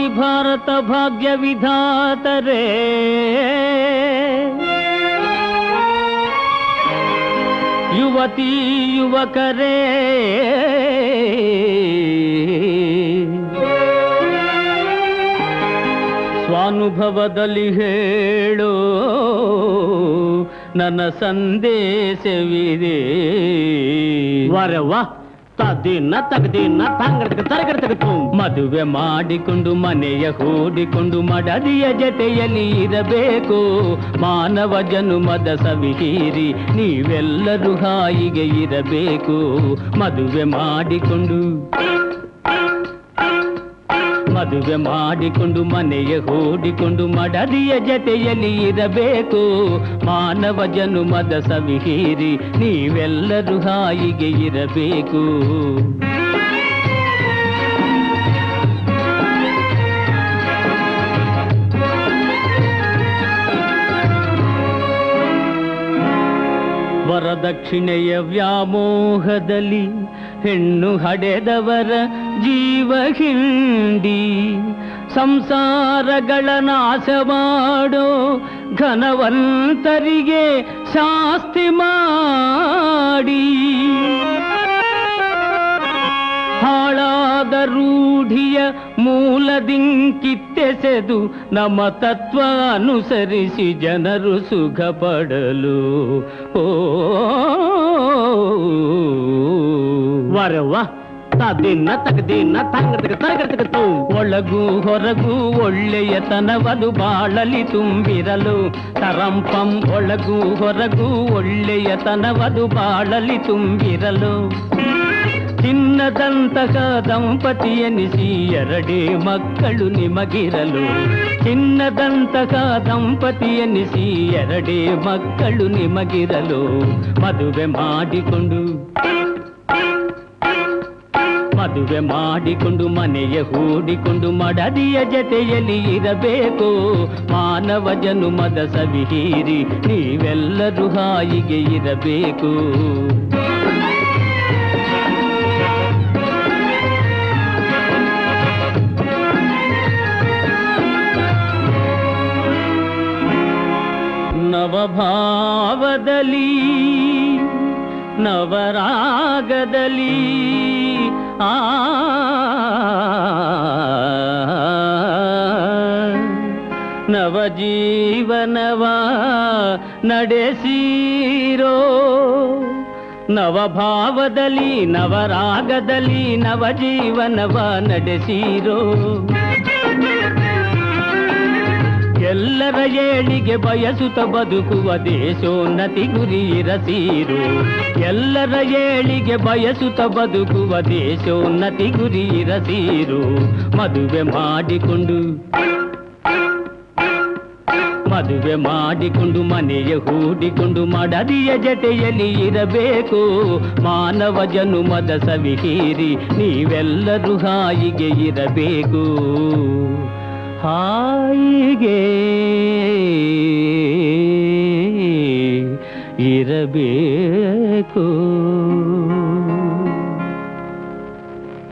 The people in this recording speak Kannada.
ಭಾವಿ ಭಾರತ ಭಾಗ್ಯ ವಿಧಾತರೆ. ಯುವತಿ ಯುವಕರೇ. ಸ್ವಾನುಭವದಲ್ಲಿ ಹೇಳೋ ನನ್ನ ಸಂದೇಶವಿದೆ. ವರವ್ವ ತದಿನ ತಗದಿನ ತಂಗಡ ತರಗಡ ತೆಗೆದು ಮದುವೆ ಮಾಡಿಕೊಂಡು ಮನೆಯ ಹೂಡಿಕೊಂಡು ಮಡದಿಯ ಜತೆಯಲ್ಲಿ ಇರಬೇಕು. ಮಾನವ ಜನುಮದ ಸವಿಹೀರಿ ನೀವೆಲ್ಲರೂ ಹಾಯಿಗೆ ಇರಬೇಕು. ಮದುವೆ ಮಾಡಿಕೊಂಡು ಮದುವೆ ಮಾಡಿಕೊಂಡು ಮನೆಯ ಹೂಡಿಕೊಂಡು ಮಡದಿಯ ಜತೆಯಲ್ಲಿ ಇರಬೇಕು. ಮಾನವ ಜನುಮದ ಸವಿಹೀರಿ ನೀವೆಲ್ಲರೂ ಹಾಯಿಗೆ ಇರಬೇಕು. ವರದಕ್ಷಿಣೆಯ ವ್ಯಾಮೋಹದಲ್ಲಿ ಹೆಣ್ಣು ಹಡೆದವರ ಜೀವ ಹಿಂಡಿ. ಸಂಸಾರಗಳ ನಾಶ ಮಾಡೋ ಘನವಂತರಿಗೆ ಶಾಸ್ತಿ ಮಾಡಿ. ಹಾಳಾದ ರೂಢಿಯ ಮೂಲದಿಂಕಿತ್ತೆಸೆದು ನಮ್ಮ ತತ್ವ ಅನುಸರಿಸಿ ಜನರು ಸುಖ ಪಡಲು ಓ ವರವ್ವ ತದಿನ ತಗದಿನ ತಂಗಡ ತರಗಡ ತೆಗೆದು ಒಳಗೂ ಹೊರಗೂ ಒಳ್ಳೆಯತನವದು ಬಾಳಲಿ ತುಂಬಿರಲು ತರಂಪಂ ಒಳಗೂ ಹೊರಗೂ ಒಳ್ಳೆಯತನವದು ಬಾಳಲಿ ತುಂಬಿರಲು ಚಿನ್ನದಂತಹ ದಂಪತಿಯನಿಸಿ ಎರಡೆ ಮಕ್ಕಳು ನಿಮಗಿರಲು. ಚಿನ್ನದಂತಹ ದಂಪತಿಯನಿಸಿ ಎರಡೇ ಮಕ್ಕಳು ನಿಮಗಿರಲು. ಮದುವೆ ಮಾಡಿಕೊಂಡು ಮದುವೆ ಮಾಡಿಕೊಂಡು ಮನೆಯ ಹೂಡಿಕೊಂಡು ಮಡದಿಯ ಜತೆಯಲ್ಲಿ ಇರಬೇಕು. ಮಾನವ ಜನುಮದ ಸವಿಹೀರಿ ನೀವೆಲ್ಲರೂ ಹಾಯಿಗೆ ಇರಬೇಕು. ನವಭಾವದಲ್ಲಿ ನವರಾಗದಲ್ಲಿ ಆ ನವಜೀವನವ ನಡೆಸೀರೋ ನವಭಾವದಲ್ಲಿ ನವರಾಗದಲ್ಲಿ ನವಜೀವನವ ನಡೆಸೀರೋ ಏಳಿಗೆ ಬಯಸುತ್ತ ಬದುಕುವ ದೇಶೋನ್ನತಿ ಗುರಿ ಇರಸೀರು ಎಲ್ಲರ ಏಳಿಗೆ ಬಯಸುತ್ತ ಬದುಕುವ ದೇಶೋನ್ನತಿ ಗುರಿ ಇರಸೀರು ಮದುವೆ ಮಾಡಿಕೊಂಡು ಮದುವೆ ಮಾಡಿಕೊಂಡು ಮನೆಯ ಹೂಡಿಕೊಂಡು ಮಡದಿಯ ಜೊತೆಯಲ್ಲಿ ಇರಬೇಕು. ಮಾನವ ಜನುಮದ ಸವಿಹೀರಿ, ನೀವೆಲ್ಲರೂ ಹಾಯಿಗೆ ಇರಬೇಕು. ಹಾಯಿಗೆ ಇರಬೇಕು.